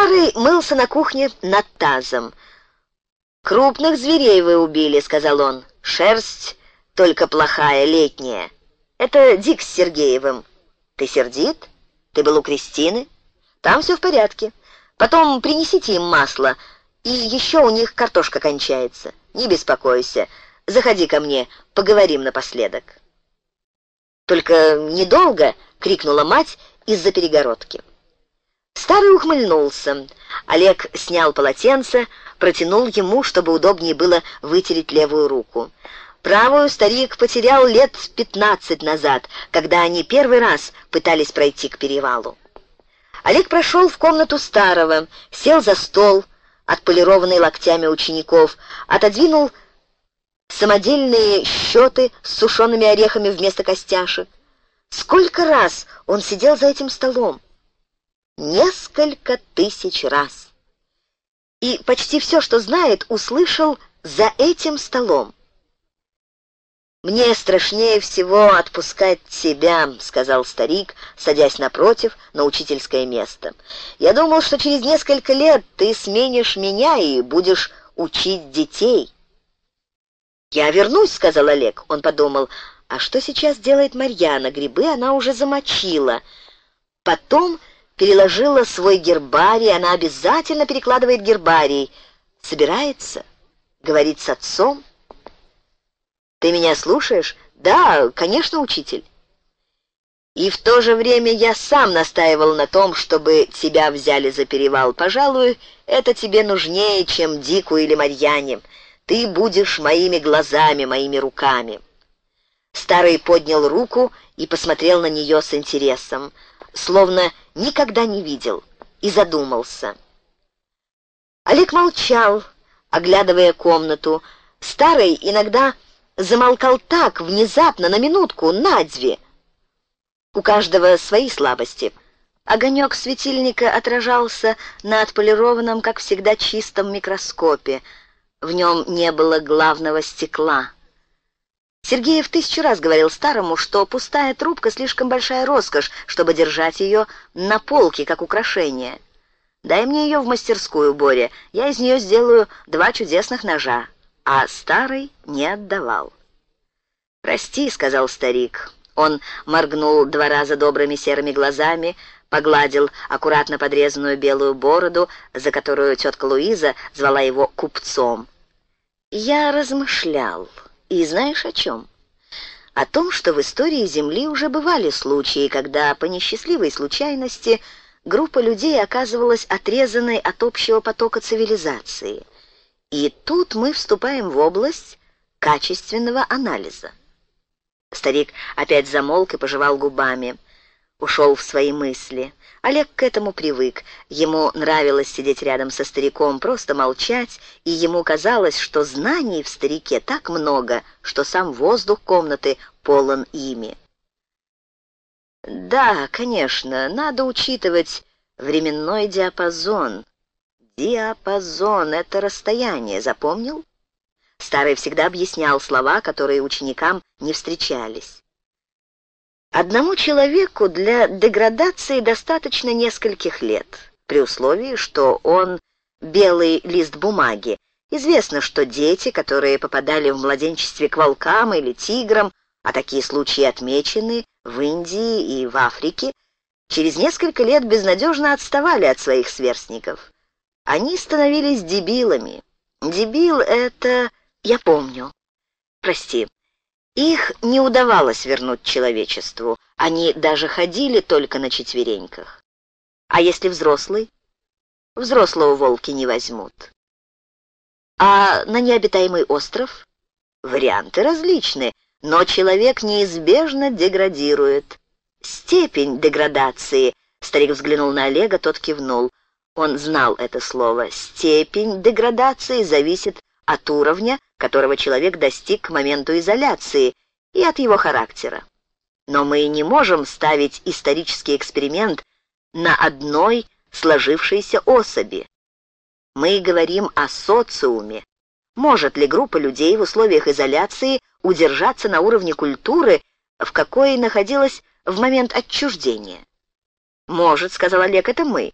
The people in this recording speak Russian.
Старый мылся на кухне над тазом. «Крупных зверей вы убили», — сказал он. «Шерсть только плохая, летняя. Это Дик с Сергеевым. Ты сердит? Ты был у Кристины? Там все в порядке. Потом принесите им масло, и еще у них картошка кончается. Не беспокойся. Заходи ко мне, поговорим напоследок». «Только недолго!» — крикнула мать из-за перегородки. Старый ухмыльнулся. Олег снял полотенце, протянул ему, чтобы удобнее было вытереть левую руку. Правую старик потерял лет пятнадцать назад, когда они первый раз пытались пройти к перевалу. Олег прошел в комнату старого, сел за стол, отполированный локтями учеников, отодвинул самодельные счеты с сушеными орехами вместо костяшек. Сколько раз он сидел за этим столом? Несколько тысяч раз. И почти все, что знает, услышал за этим столом. «Мне страшнее всего отпускать тебя», — сказал старик, садясь напротив на учительское место. «Я думал, что через несколько лет ты сменишь меня и будешь учить детей». «Я вернусь», — сказал Олег. Он подумал, «а что сейчас делает Марьяна? Грибы она уже замочила». Потом переложила свой гербарий, она обязательно перекладывает гербарий. Собирается, говорит с отцом. Ты меня слушаешь? Да, конечно, учитель. И в то же время я сам настаивал на том, чтобы тебя взяли за перевал. Пожалуй, это тебе нужнее, чем Дику или Марьяне. Ты будешь моими глазами, моими руками». Старый поднял руку и посмотрел на нее с интересом, словно никогда не видел, и задумался. Олег молчал, оглядывая комнату. Старый иногда замолкал так, внезапно, на минутку, на две. У каждого свои слабости. Огонек светильника отражался на отполированном, как всегда, чистом микроскопе. В нем не было главного стекла. Сергеев тысячу раз говорил старому, что пустая трубка слишком большая роскошь, чтобы держать ее на полке, как украшение. «Дай мне ее в мастерскую, Боря, я из нее сделаю два чудесных ножа» а старый не отдавал. «Прости», — сказал старик. Он моргнул два раза добрыми серыми глазами, погладил аккуратно подрезанную белую бороду, за которую тетка Луиза звала его купцом. «Я размышлял. И знаешь о чем?» О том, что в истории Земли уже бывали случаи, когда по несчастливой случайности группа людей оказывалась отрезанной от общего потока цивилизации — и тут мы вступаем в область качественного анализа. Старик опять замолк и пожевал губами. Ушел в свои мысли. Олег к этому привык. Ему нравилось сидеть рядом со стариком, просто молчать, и ему казалось, что знаний в старике так много, что сам воздух комнаты полон ими. Да, конечно, надо учитывать временной диапазон. Диапазон — это расстояние, запомнил? Старый всегда объяснял слова, которые ученикам не встречались. Одному человеку для деградации достаточно нескольких лет, при условии, что он белый лист бумаги. Известно, что дети, которые попадали в младенчестве к волкам или тиграм, а такие случаи отмечены в Индии и в Африке, через несколько лет безнадежно отставали от своих сверстников. Они становились дебилами. Дебил — это... Я помню. Прости. Их не удавалось вернуть человечеству. Они даже ходили только на четвереньках. А если взрослый? Взрослого волки не возьмут. А на необитаемый остров? Варианты различны, но человек неизбежно деградирует. Степень деградации, старик взглянул на Олега, тот кивнул. Он знал это слово. Степень деградации зависит от уровня, которого человек достиг к моменту изоляции, и от его характера. Но мы не можем ставить исторический эксперимент на одной сложившейся особи. Мы говорим о социуме. Может ли группа людей в условиях изоляции удержаться на уровне культуры, в какой находилась в момент отчуждения? «Может», — сказал Олег, — «это мы».